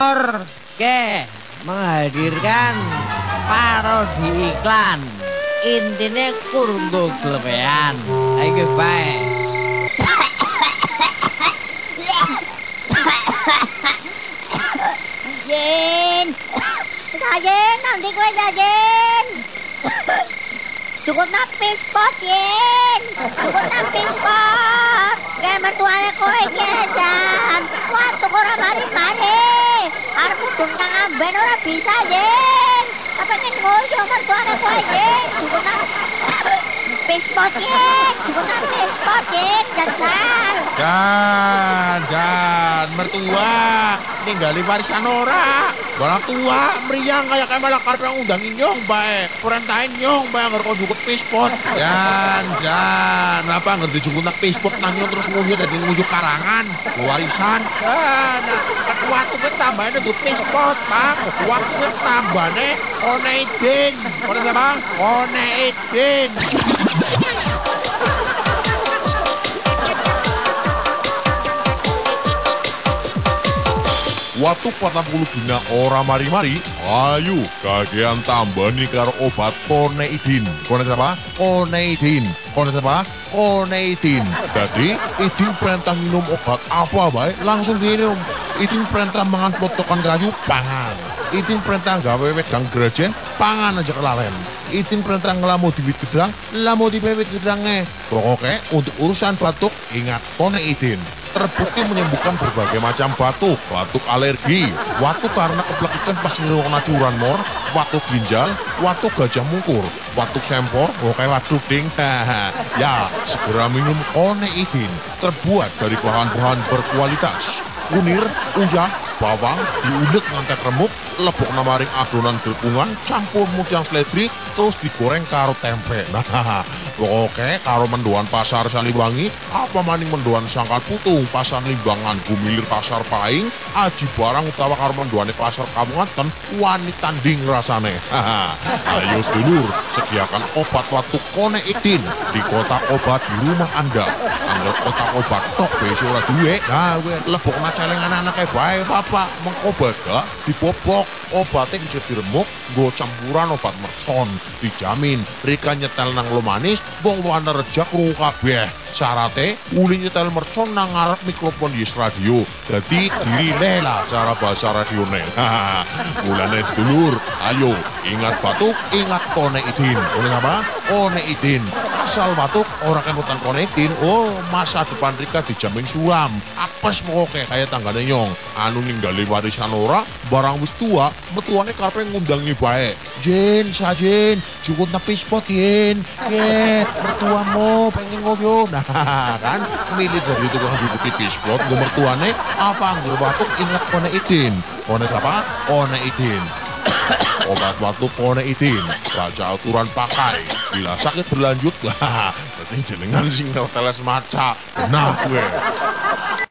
Oke, menghadirkan parodi iklan. Intine kurunggo glebean. Ayo bae. Jin. Sajen, nanti kowe Sajen. Cukup napis spot, Yin. Cukup napis spot. Kayak mertuane kowe Jan. Wah, tuku ora mari-mari. Arep mudun kang amben ora bisa, Yin. Kepengen ngoyo mertuane kowe, Yin. Cukup napis spot, Yin. Cukup napis spot, Yin. Jajan. Dan, dan, mertua, ninggali warisan ora. Barang tua, meriang kayak malah karep yang undangin nyong bae. Perintahin nyong bae agar kau jukut pispot. Dan, dan, apa ngerti jukut nak pispot nanya terus nguyu dari nguju karangan. Warisan. Nah, waktu ke tambahnya tuh pispot, pak. Waktu ke tambahnya one idin. One siapa? One idin. Waktu 40 dina ora mari-mari, ayo kagian tambah nih karo obat koneidin. Kone siapa? Koneidin. Kone siapa? Koneidin. Jadi, idin perintah minum obat apa baik langsung diminum. Idin perintah mangan potongan kayu, pangan. Idin perintah gawe wedang grajen, pangan aja kelalen. Idin perintah ngelamu di wit gedang, lamu di wit gedangnya. Pokoknya untuk urusan batuk, ingat koneidin terbukti menyembuhkan berbagai macam batuk, batuk alergi, batuk karena keplekitan pas ngerungokna curan mor, batuk ginjal, batuk gajah mungkur, batuk sempor, oke batuk ding. Ya, segera minum Oneidin, terbuat dari bahan-bahan berkualitas. Kunir, uyah, bawang, diulek ngantek remuk, lebok namaring adonan glepungan, campur mutiang seledri, terus digoreng karo tempe. Nah, oke, karo mendoan pasar Saliwangi, apa maning mendoan sangkal putung, pasar limbangan, gumilir pasar paing, aji barang utawa karo mendoane pasar kamungaten, wani tanding rasane. Ayo sedulur, sediakan obat waktu Koneidin di kotak obat di rumah Anda. Angger kotak obat tok besok ora duwe, gawe lebok celengan anaknya baik bapak. Mengobat gak dibobok obatnya bisa diremuk gue campuran obat mercon dijamin. Rika nyetel nang lo manis bong wana rejak kru kabeh. Syaratnya uli nyetel mercon nang ngarep mikrofon yes radio. Jadi diri lah cara bahasa radio ne mulane sedulur. Ayo ingat batuk ingat kone idin. Kone apa kone idin. Asal batuk orang kemutan kone idin oh masa depan Rika dijamin suram apes pokoknya kayak tanggane nyong. Anu ninggali warisan ora barang wis tua metuane karepe ngundangi bae Jen sajen cukup tapi spot yen ke mertuamu pengen ngobrol nah kan milih dari itu kan cukup tipis spot gue mertuane apa nggur batuk ingat kone idin. Kone siapa? Kone idin obat waktu kone idin. Baca aturan pakai. Bila sakit berlanjut berarti jenengan sing teles maca. Nah gue